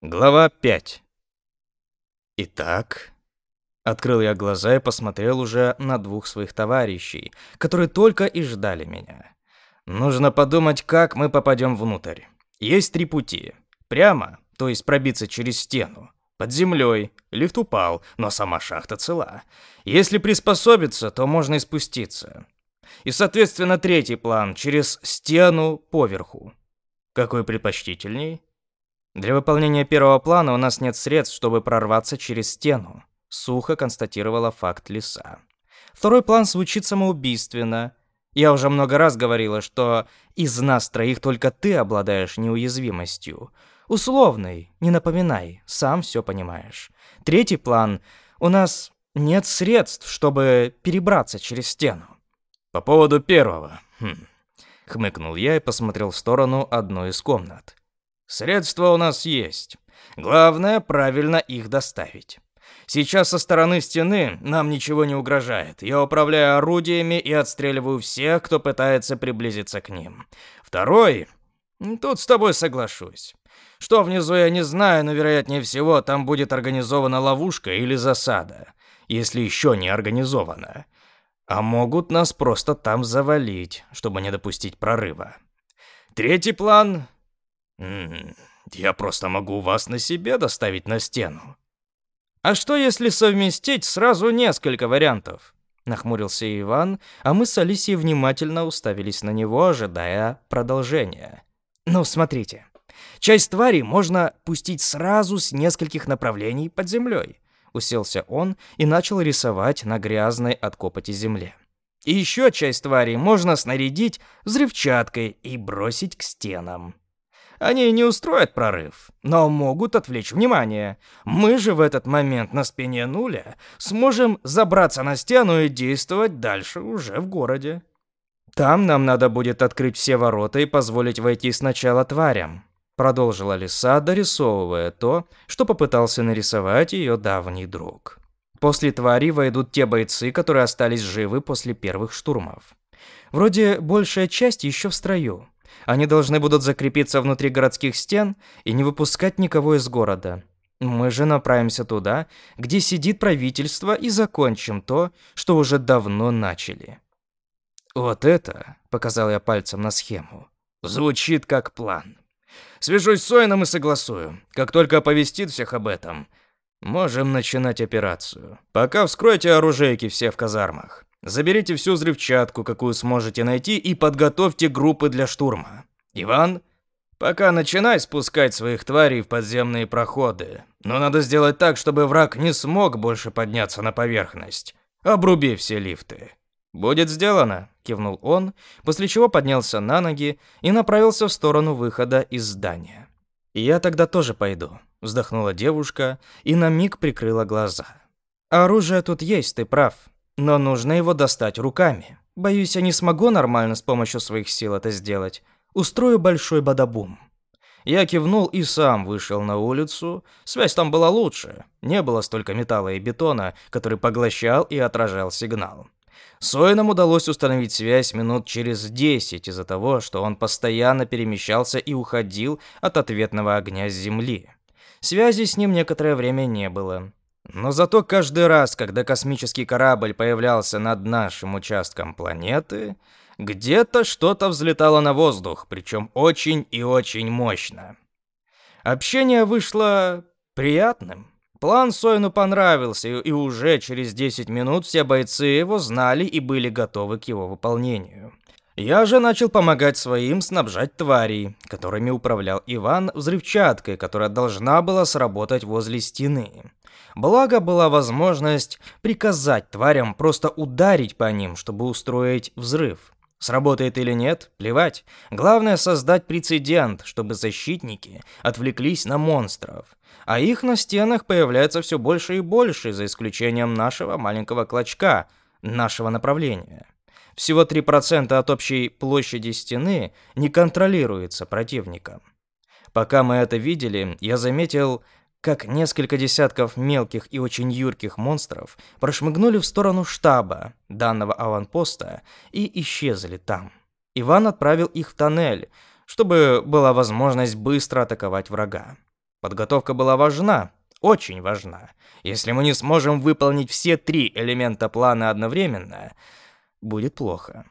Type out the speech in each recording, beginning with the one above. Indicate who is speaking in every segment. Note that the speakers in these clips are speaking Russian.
Speaker 1: Глава 5. Итак, открыл я глаза и посмотрел уже на двух своих товарищей, которые только и ждали меня. Нужно подумать, как мы попадем внутрь. Есть три пути. Прямо, то есть пробиться через стену. Под землей. Лифт упал, но сама шахта цела. Если приспособиться, то можно и спуститься. И, соответственно, третий план через стену поверху. Какой предпочтительней? Для выполнения первого плана у нас нет средств, чтобы прорваться через стену, сухо констатировала факт Лиса. Второй план звучит самоубийственно. Я уже много раз говорила, что из нас троих только ты обладаешь неуязвимостью. Условный, не напоминай, сам все понимаешь. Третий план у нас нет средств, чтобы перебраться через стену. По поводу первого. Хм. Хмыкнул я и посмотрел в сторону одной из комнат. Средства у нас есть. Главное, правильно их доставить. Сейчас со стороны стены нам ничего не угрожает. Я управляю орудиями и отстреливаю всех, кто пытается приблизиться к ним. Второй... Тут с тобой соглашусь. Что внизу я не знаю, но вероятнее всего там будет организована ловушка или засада. Если еще не организована. А могут нас просто там завалить, чтобы не допустить прорыва. Третий план я просто могу вас на себе доставить на стену. А что если совместить сразу несколько вариантов? Нахмурился Иван, а мы с Алисией внимательно уставились на него, ожидая продолжения. Ну, смотрите. Часть твари можно пустить сразу с нескольких направлений под землей. Уселся он и начал рисовать на грязной от копоти земле. И еще часть твари можно снарядить взрывчаткой и бросить к стенам. Они не устроят прорыв, но могут отвлечь внимание. Мы же в этот момент на спине нуля сможем забраться на стену и действовать дальше уже в городе. Там нам надо будет открыть все ворота и позволить войти сначала тварям. Продолжила Лиса, дорисовывая то, что попытался нарисовать ее давний друг. После твари войдут те бойцы, которые остались живы после первых штурмов. Вроде большая часть еще в строю, они должны будут закрепиться внутри городских стен и не выпускать никого из города. Мы же направимся туда, где сидит правительство, и закончим то, что уже давно начали. Вот это, показал я пальцем на схему, звучит как план. Свяжусь с Сойном и согласую. Как только оповестит всех об этом, можем начинать операцию. Пока вскройте оружейки все в казармах. Заберите всю взрывчатку, какую сможете найти, и подготовьте группы для штурма. Иван, пока начинай спускать своих тварей в подземные проходы. Но надо сделать так, чтобы враг не смог больше подняться на поверхность. Обруби все лифты. Будет сделано, кивнул он, после чего поднялся на ноги и направился в сторону выхода из здания. Я тогда тоже пойду, вздохнула девушка и на миг прикрыла глаза. Оружие тут есть, ты прав. Но нужно его достать руками. Боюсь, я не смогу нормально с помощью своих сил это сделать. Устрою большой бадабум. Я кивнул и сам вышел на улицу. Связь там была лучше. Не было столько металла и бетона, который поглощал и отражал сигнал. Сойнам удалось установить связь минут через 10 из-за того, что он постоянно перемещался и уходил от ответного огня с земли. Связи с ним некоторое время не было. Но зато каждый раз, когда космический корабль появлялся над нашим участком планеты, где-то что-то взлетало на воздух, причем очень и очень мощно. Общение вышло приятным. План Сойну понравился, и уже через 10 минут все бойцы его знали и были готовы к его выполнению. Я же начал помогать своим снабжать тварей, которыми управлял Иван взрывчаткой, которая должна была сработать возле стены. Благо была возможность приказать тварям просто ударить по ним, чтобы устроить взрыв. Сработает или нет, плевать. Главное создать прецедент, чтобы защитники отвлеклись на монстров. А их на стенах появляется все больше и больше, за исключением нашего маленького клочка, нашего направления. Всего 3% от общей площади стены не контролируется противником. Пока мы это видели, я заметил как несколько десятков мелких и очень юрких монстров прошмыгнули в сторону штаба данного аванпоста и исчезли там. Иван отправил их в тоннель, чтобы была возможность быстро атаковать врага. Подготовка была важна, очень важна. Если мы не сможем выполнить все три элемента плана одновременно, будет плохо.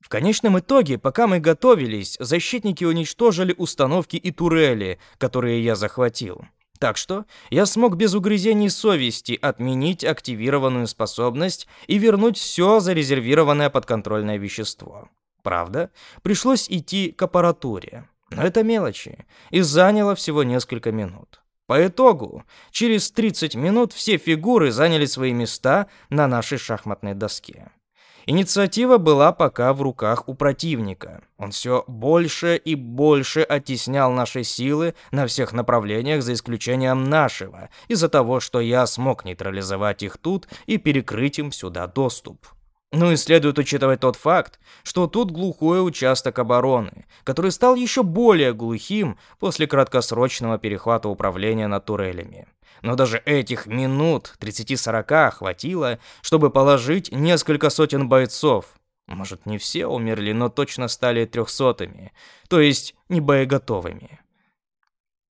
Speaker 1: В конечном итоге, пока мы готовились, защитники уничтожили установки и турели, которые я захватил. Так что я смог без угрызений совести отменить активированную способность и вернуть все зарезервированное подконтрольное вещество. Правда, пришлось идти к аппаратуре. Но это мелочи, и заняло всего несколько минут. По итогу, через 30 минут все фигуры заняли свои места на нашей шахматной доске. Инициатива была пока в руках у противника. Он все больше и больше оттеснял наши силы на всех направлениях, за исключением нашего, из-за того, что я смог нейтрализовать их тут и перекрыть им сюда доступ. Ну и следует учитывать тот факт, что тут глухой участок обороны, который стал еще более глухим после краткосрочного перехвата управления над турелями. Но даже этих минут 30-40 хватило, чтобы положить несколько сотен бойцов. Может, не все умерли, но точно стали трехсотыми, то есть не боеготовыми.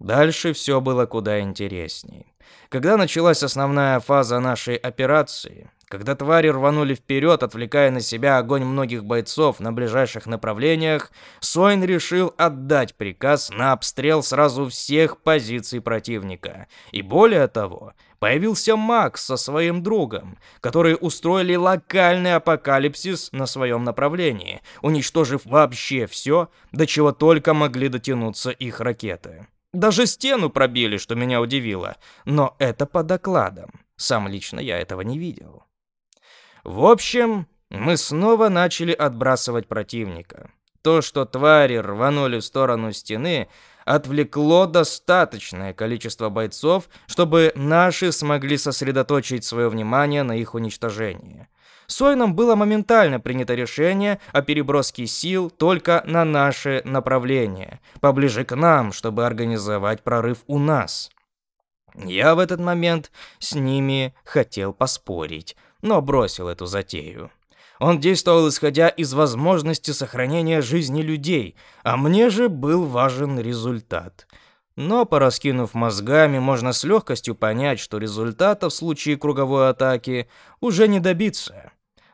Speaker 1: Дальше все было куда интересней. Когда началась основная фаза нашей операции, когда твари рванули вперед, отвлекая на себя огонь многих бойцов на ближайших направлениях, Сойн решил отдать приказ на обстрел сразу всех позиций противника. И более того, появился Макс со своим другом, которые устроили локальный апокалипсис на своем направлении, уничтожив вообще все, до чего только могли дотянуться их ракеты. Даже стену пробили, что меня удивило, но это по докладам. Сам лично я этого не видел. В общем, мы снова начали отбрасывать противника. То, что твари рванули в сторону стены, отвлекло достаточное количество бойцов, чтобы наши смогли сосредоточить свое внимание на их уничтожении. Сойном было моментально принято решение о переброске сил только на наше направление, поближе к нам, чтобы организовать прорыв у нас. Я в этот момент с ними хотел поспорить, но бросил эту затею. Он действовал исходя из возможности сохранения жизни людей, а мне же был важен результат. Но, пораскинув мозгами, можно с легкостью понять, что результата в случае круговой атаки уже не добиться.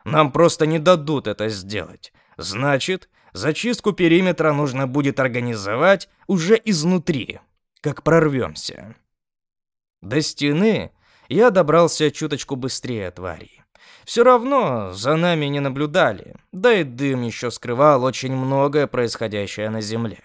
Speaker 1: Нам просто не дадут это сделать. Значит, зачистку периметра нужно будет организовать уже изнутри, как прорвемся. До стены я добрался чуточку быстрее тварей. Все равно за нами не наблюдали, да и дым еще скрывал очень многое происходящее на земле.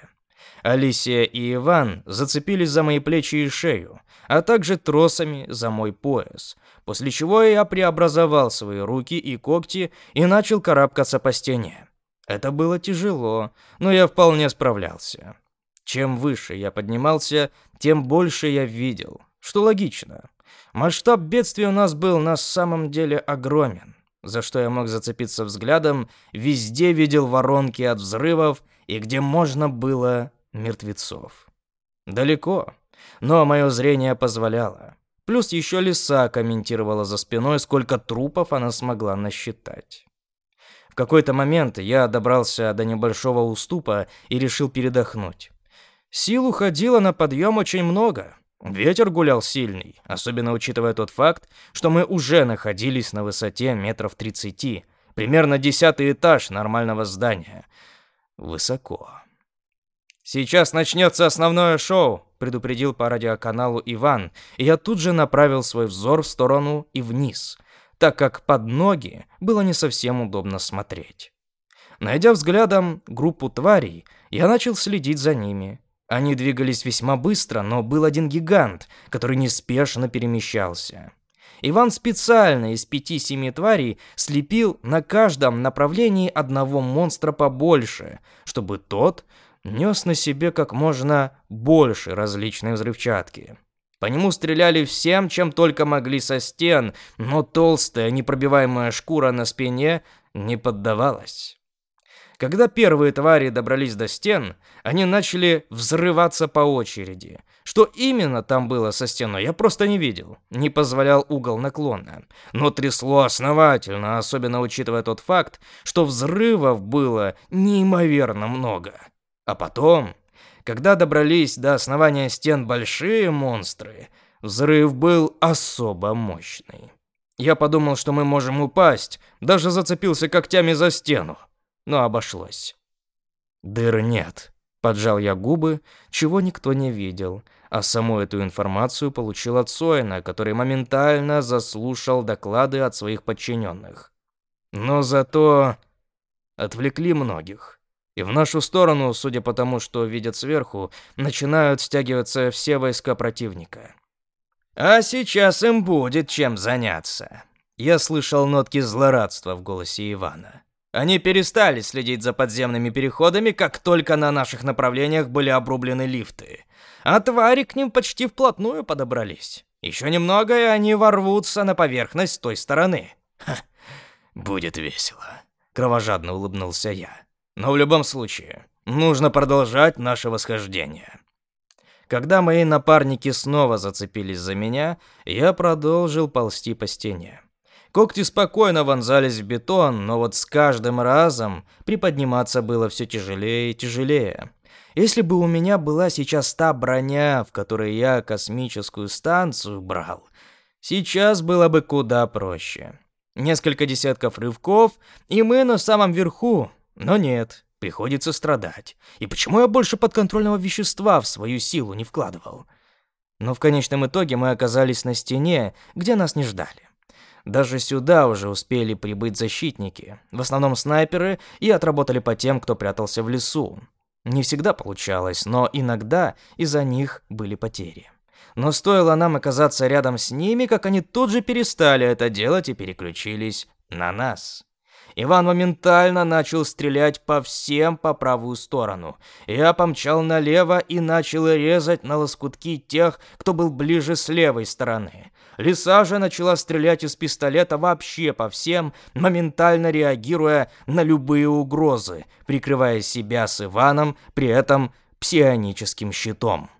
Speaker 1: Алисия и Иван зацепились за мои плечи и шею, а также тросами за мой пояс, после чего я преобразовал свои руки и когти и начал карабкаться по стене. Это было тяжело, но я вполне справлялся. Чем выше я поднимался, тем больше я видел, что логично. Масштаб бедствия у нас был на самом деле огромен, за что я мог зацепиться взглядом, везде видел воронки от взрывов и где можно было мертвецов. Далеко, но мое зрение позволяло. Плюс еще лиса комментировала за спиной, сколько трупов она смогла насчитать. В какой-то момент я добрался до небольшого уступа и решил передохнуть. Сил уходило на подъем очень много, Ветер гулял сильный, особенно учитывая тот факт, что мы уже находились на высоте метров 30, примерно десятый этаж нормального здания. Высоко. «Сейчас начнется основное шоу», — предупредил по радиоканалу Иван, и я тут же направил свой взор в сторону и вниз, так как под ноги было не совсем удобно смотреть. Найдя взглядом группу тварей, я начал следить за ними. Они двигались весьма быстро, но был один гигант, который неспешно перемещался. Иван специально из пяти-семи тварей слепил на каждом направлении одного монстра побольше, чтобы тот нес на себе как можно больше различной взрывчатки. По нему стреляли всем, чем только могли со стен, но толстая непробиваемая шкура на спине не поддавалась. Когда первые твари добрались до стен, они начали взрываться по очереди. Что именно там было со стеной, я просто не видел. Не позволял угол наклона. Но трясло основательно, особенно учитывая тот факт, что взрывов было неимоверно много. А потом Когда добрались до основания стен большие монстры, взрыв был особо мощный. Я подумал, что мы можем упасть, даже зацепился когтями за стену, но обошлось. Дыр нет. Поджал я губы, чего никто не видел, а саму эту информацию получил от Соина, который моментально заслушал доклады от своих подчиненных. Но зато отвлекли многих. И в нашу сторону, судя по тому, что видят сверху, начинают стягиваться все войска противника. А сейчас им будет чем заняться. Я слышал нотки злорадства в голосе Ивана. Они перестали следить за подземными переходами, как только на наших направлениях были обрублены лифты. А твари к ним почти вплотную подобрались. Еще немного, и они ворвутся на поверхность с той стороны. Ха, будет весело. Кровожадно улыбнулся я. Но в любом случае, нужно продолжать наше восхождение. Когда мои напарники снова зацепились за меня, я продолжил ползти по стене. Когти спокойно вонзались в бетон, но вот с каждым разом приподниматься было все тяжелее и тяжелее. Если бы у меня была сейчас та броня, в которой я космическую станцию брал, сейчас было бы куда проще. Несколько десятков рывков, и мы на самом верху. Но нет, приходится страдать. И почему я больше подконтрольного вещества в свою силу не вкладывал? Но в конечном итоге мы оказались на стене, где нас не ждали. Даже сюда уже успели прибыть защитники, в основном снайперы, и отработали по тем, кто прятался в лесу. Не всегда получалось, но иногда из-за них были потери. Но стоило нам оказаться рядом с ними, как они тут же перестали это делать и переключились на нас. Иван моментально начал стрелять по всем по правую сторону. Я помчал налево и начал резать на лоскутки тех, кто был ближе с левой стороны. Лиса же начала стрелять из пистолета вообще по всем, моментально реагируя на любые угрозы, прикрывая себя с Иваном, при этом псионическим щитом.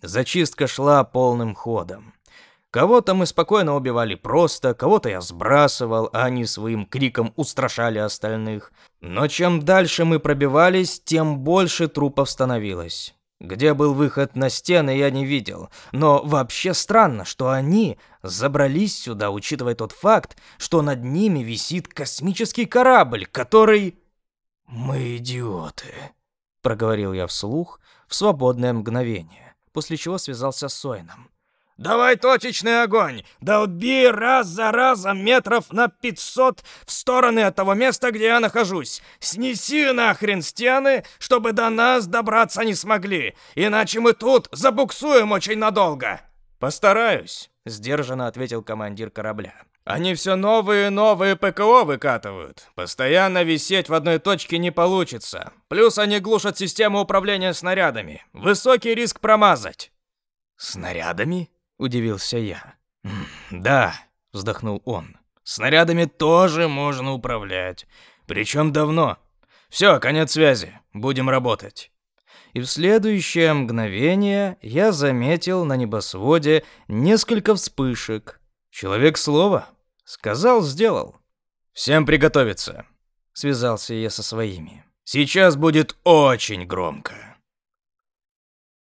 Speaker 1: Зачистка шла полным ходом. Кого-то мы спокойно убивали просто, кого-то я сбрасывал, а они своим криком устрашали остальных. Но чем дальше мы пробивались, тем больше трупов становилось. Где был выход на стены, я не видел. Но вообще странно, что они забрались сюда, учитывая тот факт, что над ними висит космический корабль, который... «Мы идиоты», — проговорил я вслух в свободное мгновение, после чего связался с Сойном. «Давай точечный огонь! Да убей раз за разом метров на пятьсот в стороны от того места, где я нахожусь! Снеси нахрен стены, чтобы до нас добраться не смогли, иначе мы тут забуксуем очень надолго!» «Постараюсь», — сдержанно ответил командир корабля. «Они все новые и новые ПКО выкатывают. Постоянно висеть в одной точке не получится. Плюс они глушат систему управления снарядами. Высокий риск промазать». «Снарядами?» Удивился я. Да, вздохнул он. Снарядами тоже можно управлять, причем давно. Все, конец связи. Будем работать. И в следующее мгновение я заметил на небосводе несколько вспышек. Человек слова. Сказал, сделал. Всем приготовиться. Связался я со своими. Сейчас будет очень громко.